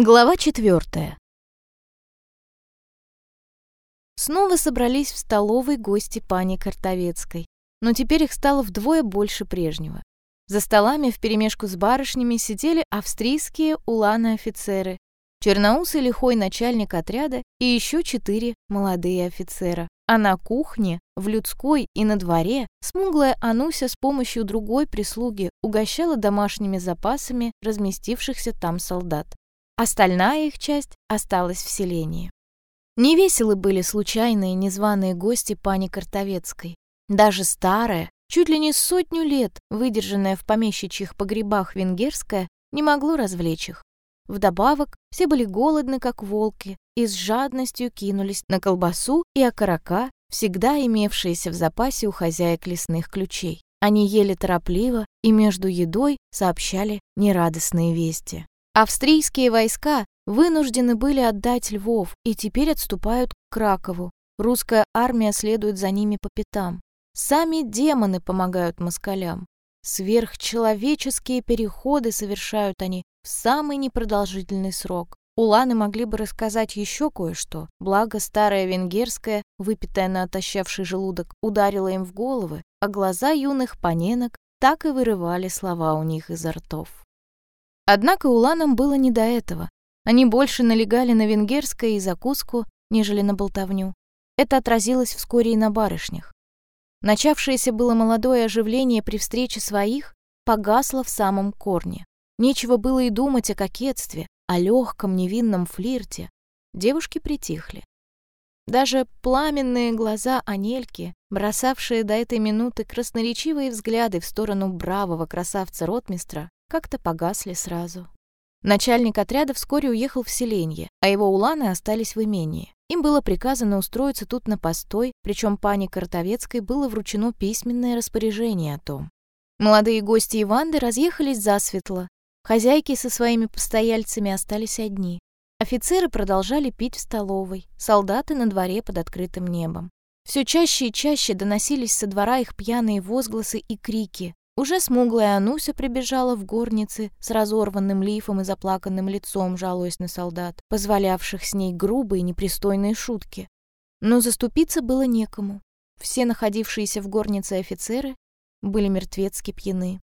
Глава четвертая. Снова собрались в столовой гости пани Картовецкой, но теперь их стало вдвое больше прежнего. За столами вперемешку с барышнями сидели австрийские уланы-офицеры, черноусый лихой начальник отряда и еще четыре молодые офицера. А на кухне, в людской и на дворе смуглая Ануся с помощью другой прислуги угощала домашними запасами разместившихся там солдат. Остальная их часть осталась в селении. Невеселы были случайные незваные гости пани Картовецкой. Даже старая, чуть ли не сотню лет выдержанная в помещичьих погребах венгерская, не могло развлечь их. Вдобавок, все были голодны, как волки, и с жадностью кинулись на колбасу и окорока, всегда имевшиеся в запасе у хозяек лесных ключей. Они ели торопливо и между едой сообщали нерадостные вести. Австрийские войска вынуждены были отдать Львов и теперь отступают к Кракову. Русская армия следует за ними по пятам. Сами демоны помогают москалям. Сверхчеловеческие переходы совершают они в самый непродолжительный срок. Уланы могли бы рассказать еще кое-что, благо старая венгерская, выпитая на отощавший желудок, ударила им в головы, а глаза юных паненок так и вырывали слова у них изо ртов. Однако уланам было не до этого. Они больше налегали на венгерское и закуску, нежели на болтовню. Это отразилось вскоре и на барышнях. Начавшееся было молодое оживление при встрече своих погасло в самом корне. Нечего было и думать о кокетстве, о легком невинном флирте. Девушки притихли. Даже пламенные глаза Анельки, бросавшие до этой минуты красноречивые взгляды в сторону бравого красавца-ротмистра, как-то погасли сразу. Начальник отряда вскоре уехал в селенье, а его уланы остались в имении. Им было приказано устроиться тут на постой, причем пане Картовецкой было вручено письменное распоряжение о том. Молодые гости Иванды разъехались засветло. Хозяйки со своими постояльцами остались одни. Офицеры продолжали пить в столовой, солдаты на дворе под открытым небом. Все чаще и чаще доносились со двора их пьяные возгласы и крики, уже смуглая Ануся прибежала в горнице с разорванным лифом и заплаканным лицом, жалуясь на солдат, позволявших с ней грубые непристойные шутки. Но заступиться было некому. Все находившиеся в горнице офицеры были мертвецки пьяны.